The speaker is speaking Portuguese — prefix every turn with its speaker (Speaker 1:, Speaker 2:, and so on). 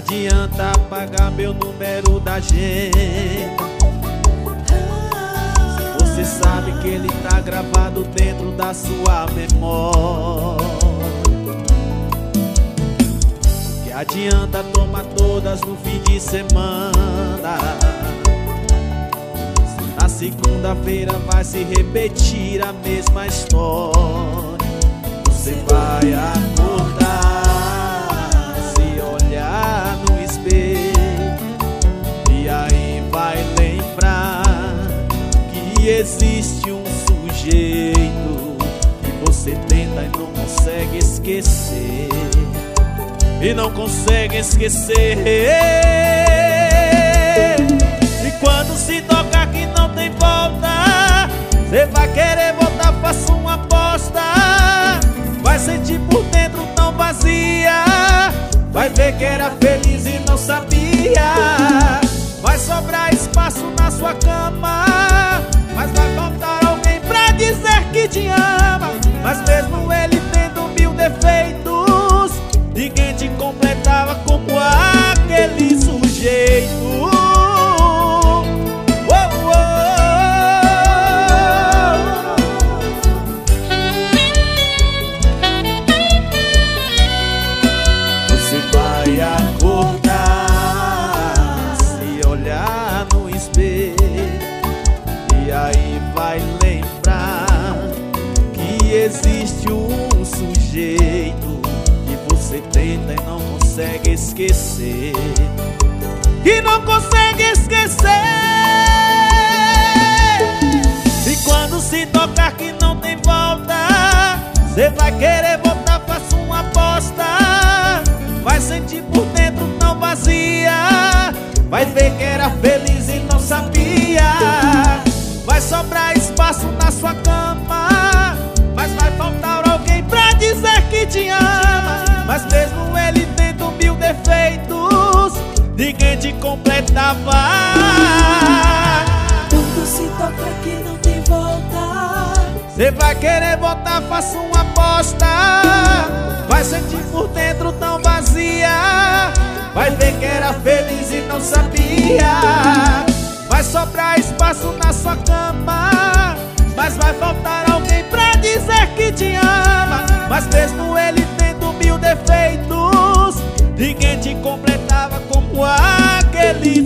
Speaker 1: adianta apagar meu número da agenda você sabe que ele tá gravado dentro da sua memória. Que adianta tomar todas no fim de semana? Se na segunda-feira vai se repetir a mesma história Você vai acordar existe um sujeito que você tenta e não consegue esquecer. E não consegue esquecer. E quando se toca que não tem volta, você vai querer voltar, faça uma aposta. Vai sentir por dentro tão vazia. Vai ver que era feliz e não sabia. Vai sobrar espaço na sua cama. Mas vai faltar alguém pra dizer que te ama. Mas mesmo e aí vai lembrar que existe um sujeito que você tenta e não consegue esquecer. Que não consegue esquecer. E quando se tocar que não tem volta, você vai querer voltar, faça uma aposta. Vai sentir por dentro tão vazia. Vai ver que sobrar espaço na sua cama. Mas vai faltar alguém pra dizer que te ama. Mas mesmo ele tendo mil defeitos Ninguém te completava.
Speaker 2: Quando se toca que não tem volta.
Speaker 1: Você vai querer voltar, faça uma aposta. Vai sentir por dentro tão vazia. Vai ver que era feliz e não sabia. Vai sobrar espaço na sua cama Mas vai faltar alguém pra dizer que te ama. Mas mesmo ele tendo mil defeitos Ninguém te completava como aquele